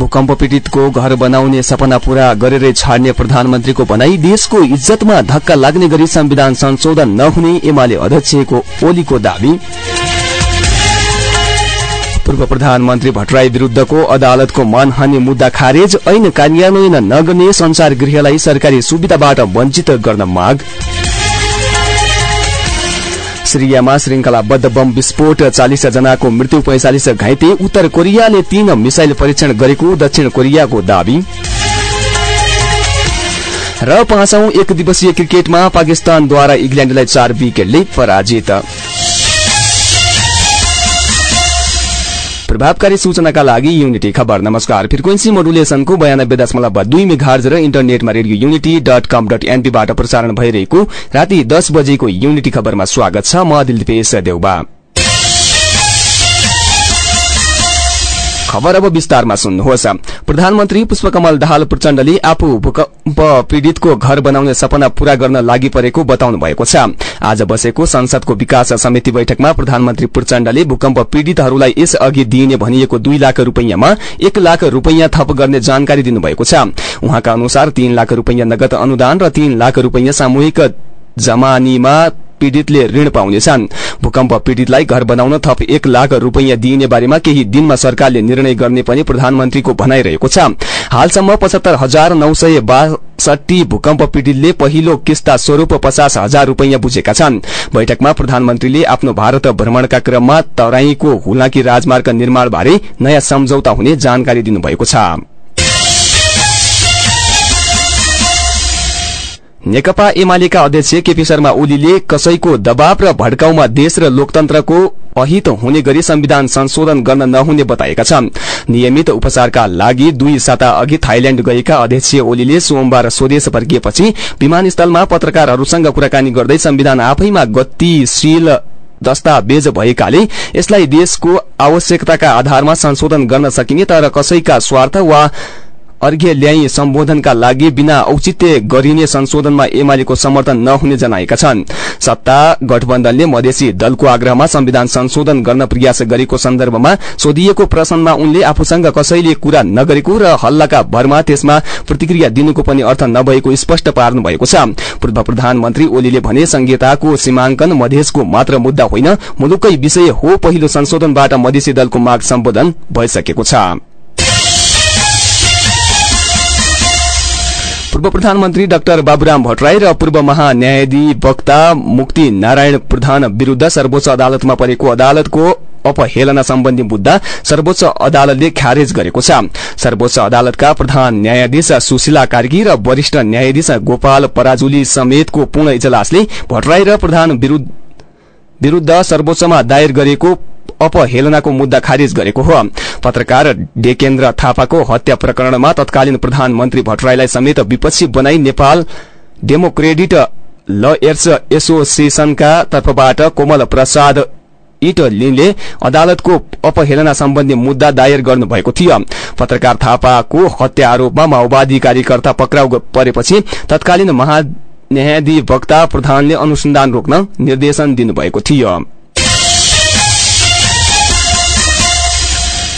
भूकम्प पीड़ितको घर बनाउने सपना पूरा गरेरै छाड्ने प्रधानमन्त्रीको भनाई देशको इज्जतमा धक्का लाग्ने गरी संविधान संशोधन नहुने एमाले अध्यक्षको ओलीको दावी। पूर्व प्रधानमन्त्री भट्टराई विरूद्धको अदालतको मानहानि मुद्दा खारेज ऐन कार्यान्वयन नगर्ने संसार गृहलाई सरकारी सुविधाबाट वञ्चित गर्न माग। सिरियामा श्रृंखलाबद्ध बम विस्फोट चालिस जनाको मृत्यु पैंचालिस घाइते। उत्तर कोरियाले तीन मिसाइल परीक्षण गरेको दक्षिण कोरियाको दावी। र पाँचौं एक दिवसीय क्रिकेटमा पाकिस्तानद्वारा इङ्ल्याण्डलाई चार विकेटले पराजित। प्रभावकारी सूचनाका लागि युनिटी खबर। नमस्कार। फ्रिक्वेन्सी मोडुलेसनको बयानब्बे दशमलव दुई मेघार्ज र इन्टरनेटमा radio unity dot com dot एनपीबाट प्रसारण भइरहेको राति दस बजेको युनिटी खबरमा स्वागत छ। म दिलपेश देउबा। खबर अब विस्तारमा सुन्नुहोस्। प्रधानमन्त्री पुष्पकमल दाहाल प्रचण्डले आफू भूकम्प पीड़ितको घर बनाउने सपना पूरा गर्न लागि परेको बताउनु भएको छ। आज बसेको संसदको विकास समिति बैठकमा प्रधानमन्त्री प्रचण्डले भूकम्प पीड़ितहरूलाई यस अघि दिइने भनिएको दुई लाख रूपियाँमा एक लाख रूपियाँ थप गर्ने जानकारी दिनुभएको छ। उहाँका अनुसार तीन लाख रूपियाँ नगद अनुदान र तीन लाख रूपियाँ सामूहिक जमानीमा पीड़ितले ऋण पाउनेछन्। भूकम्प पीड़ितलाई घर बनाउन थप एक लाख रूपियाँ दिइने बारेमा केही दिनमा सरकारले निर्णय गर्ने पनि प्रधानमन्त्रीको भनाइरहेको छ। हालसम्म पचहत्तर हजार नौ सय बासठी भूकम्प पीड़ितले पहिलो किस्ता स्वरूप पचास हजार रूपियाँ बुझेका छन्। बैठकमा प्रधानमन्त्रीले आफ्नो भारत भ्रमणका क्रममा तराईको हुलाकी राजमार्ग निर्माणबारे नयाँ सम्झौता हुने जानकारी दिनुभएको छ। नेकपा एमालेका अध्यक्ष केपी शर्मा ओलीले कसैको दबाव र भड्काउमा देश र लोकतन्त्रको अहित हुने गरी संविधान संशोधन गर्न नहुने बताएका छन्। नियमित उपचारका लागि दुई साता अघि थाइल्याण्ड गएका अध्यक्ष ओलीले सोमबार स्वदेश फर्किएपछि विमानस्थलमा पत्रकारहरूसँग कुराकानी गर्दै संविधान आफैमा गतिशील दस्तावेज भएकाले यसलाई देशको आवश्यकताका आधारमा संशोधन गर्न सकिने तर कसैका स्वार्थ वा अर्घ्य ल्याई सम्बोधनका लागि बिना औचित्य गरिने संशोधनमा एमालेको समर्थन नहुने जनाएका छन्। सत्ता गठबन्धनले मधेसी दलको आग्रहमा संविधान संशोधन गर्न प्रयास गरेको सन्दर्भमा सोधिएको प्रश्नमा उनले आफूसँग कसैले कुरा नगरेको र हल्लाका भरमा त्यसमा प्रतिक्रिया दिनुको पनि अर्थ नभएको स्पष्ट पार्नु भएको छ। पूर्व प्रधानमन्त्री ओलीले भने संहिताको सीमाङ्कन मधेसको मात्र मुद्दा होइन मुलुकै विषय हो पहिलो संशोधनबाट मधेसी दलको माग सम्बोधन भइसकेको छ। पूर्व प्रधानमन्त्री डाक्टर बाबुराम भट्टराई र पूर्व महान्यायाधिवक्ता मुक्ति नारायण प्रधान विरूद्ध सर्वोच्च अदालतमा परेको अदालतको अपहेलना सम्बन्धी मुद्दा सर्वोच्च अदालतले खारेज गरेको छ। सर्वोच्च अदालतका प्रधान न्यायाधीश सुशीला कार्की र वरिष्ठ न्यायाधीश गोपाल पराजुली समेतको पूर्ण इजलासले भट्टराई र प्रधान विरूद्ध सर्वोच्चमा दायर गरेको अपहेलनाको मुद्दा खारिज गरेको हो। पत्रकार डेकेन्द्र थापाको हत्या प्रकरणमा तत्कालीन प्रधानमन्त्री भट्टराईलाई समेत विपक्षी बनाई नेपाल डेमोक्रेडिट लयर्स एसोसिएशनका तर्फबाट कोमल प्रसाद इटलीले अदालतको अपहेलना सम्बन्धी मुद्दा दायर गर्नुभएको थियो। पत्रकार थापाको हत्या आरोपमा माओवादी कार्यकर्ता पक्राउ परेपछि तत्कालीन महान्यायाधिवक्ता प्रधानले अनुसन्धान रोक्न निर्देशन दिनुभएको थियो।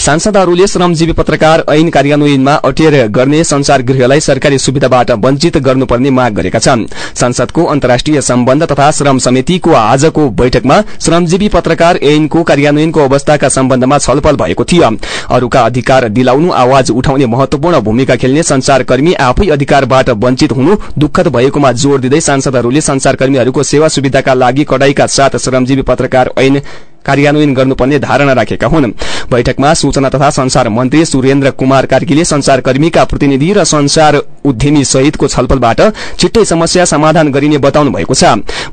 सांसदहरूले श्रमजीवी पत्रकार ऐन कार्यान्वयनमा अटेर गर्ने संसार गृहलाई सरकारी सुविधाबाट वञ्चित गर्नुपर्ने माग गरेका छन्। संसदको अन्तर्राष्ट्रिय सम्बन्ध तथा श्रम समितिको आजको बैठकमा श्रमजीवी पत्रकार ऐनको कार्यान्वयनको अवस्थाका सम्बन्धमा छलफल भएको थियो। अरूका अधिकार दिलाउनु आवाज उठाउने महत्वपूर्ण भूमिका खेल्ने संचारकर्मी आफै अधिकारबाट वञ्चित हुनु दुःखद भएकोमा जोड़ दिँदै सांसदहरूले संचारकर्मीहरूको सेवा सुविधाका लागि कडाईका साथ श्रमजीवी पत्रकार ऐन कार्यान्वयन गर्नुपर्ने धारणा राखेका हुन्। बैठकमा सूचना तथा संचार मन्त्री सुरेन्द्र कुमार कार्कीले संचारकर्मीका प्रतिनिधि र संचार उद्यमी सहितको छलफलबाट छिट्टै समस्या समाधान गरिने बताउनु भएको छ।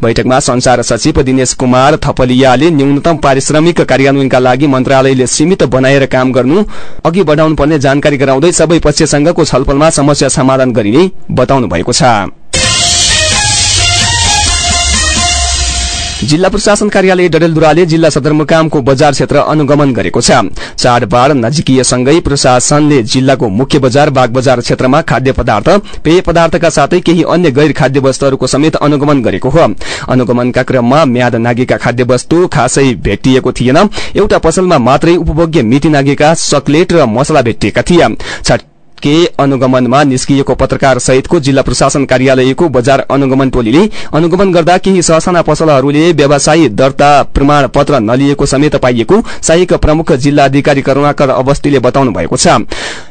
बैठकमा संचार सचिव दिनेश कुमार थपलियाले न्यूनतम पारिश्रमिक कार्यान्वयनका लागि मन्त्रालयले सीमित बनाएर काम गर्नु अघि बढ़ाउनुपर्ने जानकारी गराउँदै सबै पक्षसँगको छलफलमा समस्या समाधान गरिने बताउनु भएको छ। जिल्ला प्रशासन कार्यालय डडेलधुराले जिल्ला सदरमुकामको बजार क्षेत्र अनुगमन गरेको छ। चाडबाड़ नजिकीयसँगै प्रशासनले जिल्लाको मुख्य बजार बाग बजार क्षेत्रमा खाद्य पदार्थ पेय पदार्थका साथै केही अन्य गैर खाद्य वस्तुहरूको समेत अनुगमन गरेको हो। अनुगमनका क्रममा म्याद नागेका खाद्य वस्तु खासै भेटिएको थिएन। एउटा पसलमा मात्रै उपभोग्य मिति नागेका चकलेट र मसला भेटिएका थिए। के अनुगमनमा निस्किएको पत्रकार सहितको जिल्ला प्रशासन कार्यालयको बजार अनुगमन टोलीले अनुगमन गर्दा केही ससाना पसलहरूले व्यवसायी दर्ता प्रमाण पत्र नलिएको समेत पाइएको सहायक प्रमुख जिल्ला अधिकारी करूणाकर अवस्थीले बताउनु भएको छ।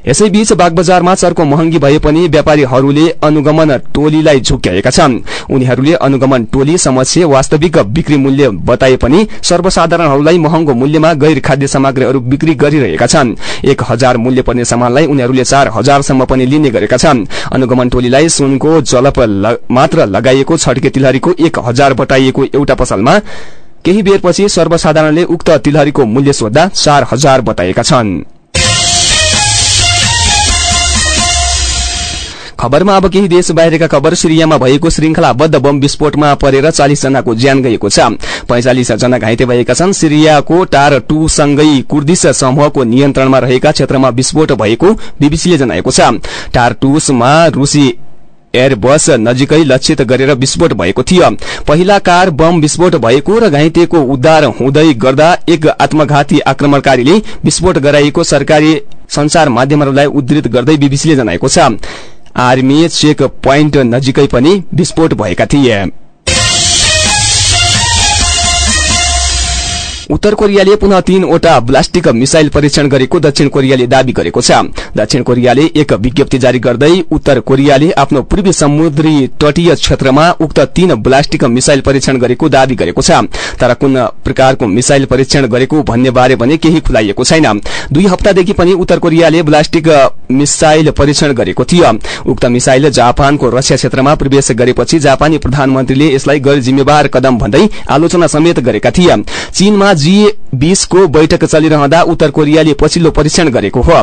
यसैबीच बागबजारमा चर्को महँगी भए पनि व्यापारीहरूले अनुगमन टोलीलाई झुक्याएका छन्। उनीहरूले अनुगमन टोली समस्या वास्तविक बिक्री मूल्य बताए पनि सर्वसाधारणहरूलाई महँगो मूल्यमा गैर खाद्य सामग्रीहरू बिक्री गरिरहेका छन्। एक हजार मूल्य पर्ने सामानलाई उनीहरूले चार हजारसम्म पनि लिने गरेका छन्। अनुगमन टोलीलाई सुनको जलप मात्र लगाइएको छड्के तिलहरीको एक हजार बताइएको एउटा पसलमा केही बेरपछि सर्वसाधारणले उक्त तिलहरीको मूल्य सोद्धा चार हजार बताएका छन्। खबरमा अब केही देश बाहिरका खबर सिरियामा भएको श्रृंखलाबद्ध बम विस्फोटमा परेर चालिस जनाको ज्यान गएको छ। पैंचालिस जना घाइते भएका छन्। सिरियाको टार टू सँगै कुर्दिश समूहको नियन्त्रणमा रहेका क्षेत्रमा विस्फोट भएको बीबीसीले जनाएको छ। टार टूसमा रूसी एयरबस नजिकै लक्षित गरेर विस्फोट भएको थियो। पहिला कार बम विस्फोट भएको र घाइतेको उद्धार हुँदै गर्दा एक आत्मघाती आक्रमणकारीले विस्फोट गराइएको सरकारी संचार माध्यमहरूलाई उद्धृत गर्दै बीबीसीले जनाएको छ। आर्मी चेक पोइन्ट नजिकै पनि विस्फोट भएका थिए। उत्तर कोरियाले पुनः तीनवटा ब्लास्टिक मिसाइल परीक्षण गरेको दक्षिण कोरियाले दावी गरेको छ। दक्षिण कोरियाले एक विज्ञप्ति जारी गर्दै उत्तर कोरियाले आफ्नो पूर्वी समुद्री तटीय क्षेत्रमा उक्त तीन ब्लास्टिक मिसाइल परीक्षण गरेको दावी गरेको छ। तर कुन प्रकारको मिसाइल परीक्षण गरेको भन्ने बारे भने केही खुलाइएको छैन। दुई हप्तादेखि पनि उत्तर कोरियाले ब्लास्टिक मिसाइल परीक्षण गरेको थियो। उक्त मिसाइल जापानको रसिया क्षेत्रमा प्रवेश गरेपछि जापानी प्रधानमन्त्रीले यसलाई गैर जिम्मेवार कदम भन्दै आलोचना समेत गरेका थिए। चीनमा जी बीसको बैठक चलिरहँदा उत्तर कोरियाले पछिल्लो परीक्षण गरेको हो।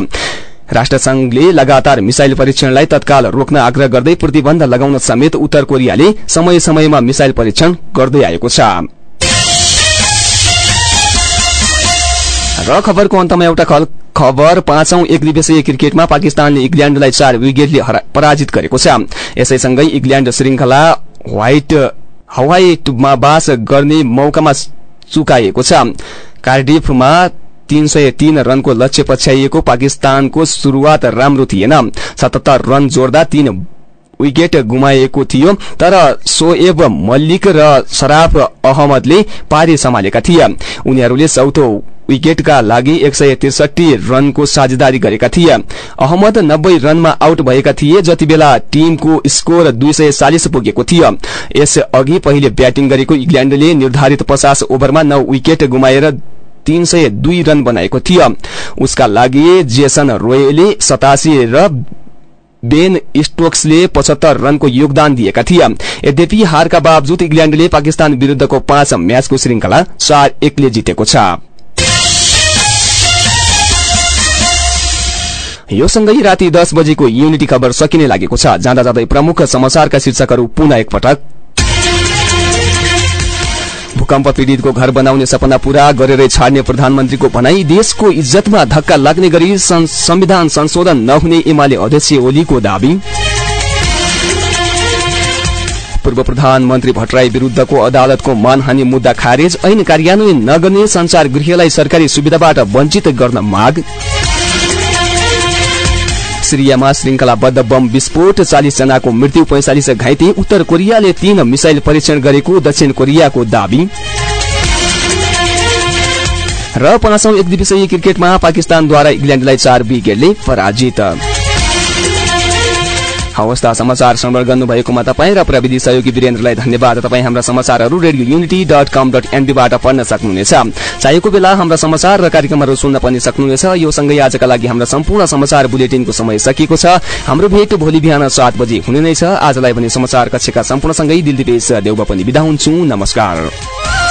राष्ट्रसंघले लगातार मिसाइल परीक्षणलाई तत्काल रोक्न आग्रह गर्दै प्रतिबन्ध लगाउन समेत उत्तर कोरियाले समय समयमा मिसाइल परीक्षण गर्दै आएको छ। र खबरको अन्तमा एउटा खबर पाँचौं एक दिवसीय क्रिकेटमा पाकिस्तानले इङ्ल्याण्डलाई चार विकेटले पराजित गरेको छ। यसैसँगै इङ्ल्याण्ड श्रृंखला व्हाइट हवाईमा बास गर्ने मौकामा चुकाइएको छ। कार्डिफमा तीन सय तीन रनको लक्ष्य पछ्याइएको पाकिस्तानको शुरूआत राम्रो थिएन। सतहत्तर रन जोड्दा तीन विकेट गुमाएको थियो तर सोएब मल्लिक र शराफ अहमदले पारी सम्हालेका थिए उनीहरूले चौथो विकेटका लागि एक सय त्रिसठी रनको साझेदारी गरेका थिए अहमद नब्बे रनमा आउट भएका थिए जति बेला टीमको स्कोर दुई सय चालिस पुगेको थियो यस अघि पहिले ब्याटिङ गरेको इङ्ल्याण्डले निर्धारित पचास ओभरमा नौ विकेट गुमाएर तीन सय दुई रन बनाएको थियो उसका लागि जेसन रोयले सतासी र बेन स्टोक्सले पचहत्तर रनको योगदान दिएका थिए। यद्यपि हारका बावजुद इङ्ल्याण्डले पाकिस्तान विरूद्धको पाँच म्याचको श्रृंखला चार एकले जितेको छ। यो सँगै राति दस बजेको युनिटी खबर सकिने लागेको छ। जाँदा जाँदै प्रमुख समाचारका शीर्षकहरू पुनः एकपटक। भूकम्प पीड़ितको घर बनाउने सपना पूरा गरेरै छाड्ने प्रधानमन्त्रीको भनाई देशको इज्जतमा धक्का लाग्ने गरी संविधान संशोधन नहुने एमाले अध्यक्ष ओलीको दावी। पूर्व प्रधानमन्त्री भट्टराई विरूद्धको अदालतको मानहानि मुद्दा खारेज ऐन कार्यान्वयन नगर्ने संचार गृहलाई सरकारी सुविधाबाट वञ्चित गर्न माग। सिरियामा श्रृंखलाबद्ध बम विस्फोट चालिस जनाको मृत्यु पैंचालिस घाइते। उत्तर कोरियाले तीन मिसाइल परीक्षण गरेको दक्षिण कोरियाको दावी। र पाँचौं एक दिवसीय क्रिकेटमा पाकिस्तानद्वारा इङ्ल्याण्डलाई चार विकेटले पराजित। हवस् समाचार श्रवण गर्नुभएकोमा तपाईँ र प्रविधि सहयोगी वीरेन्द्रलाई धन्यवाद। तपाईँ हाम्रा समाचारहरू radio unity dot com dot एनपीबाट पढ्न सक्नुहुनेछ। चाहेको बेला हाम्रा समाचार र कार्यक्रमहरू सुन्न पनि सक्नुहुनेछ। यो सँगै आजका लागि हाम्रा सम्पूर्ण समाचार बुलेटिनको समय सकिएको छ। हाम्रो भेट भोलि बिहान सात बजी हुने नै छ। आजलाई पनि समाचार कक्षका सम्पूर्णसँगै दिलदिपेश देउबा पनि विदा हुन्छु। नमस्कार।